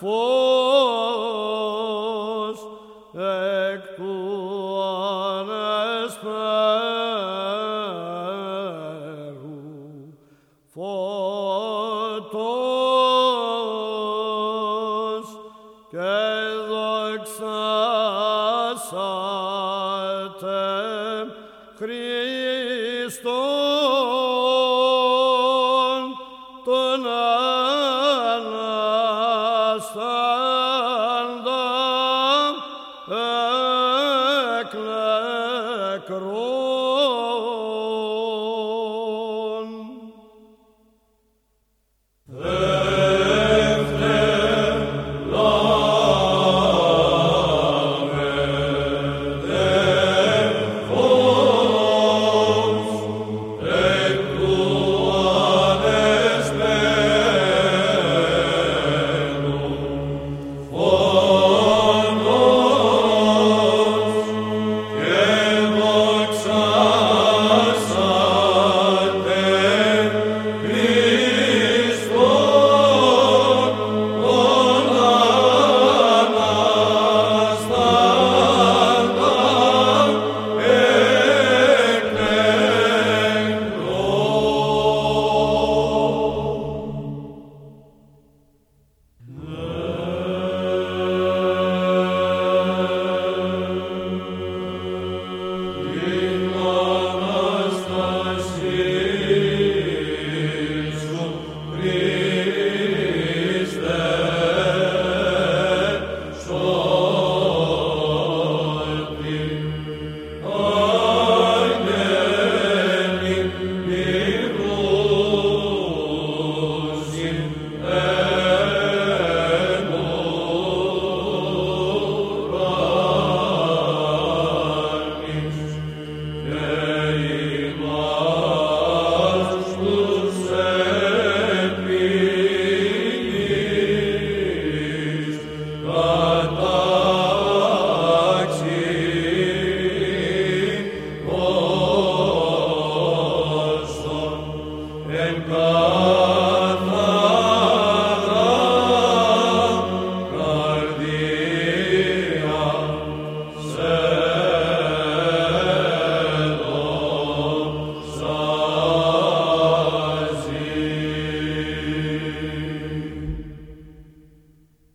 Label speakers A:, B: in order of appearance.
A: φως εκ του ανεσπέρου φωτός και δοξάσατε Χριστό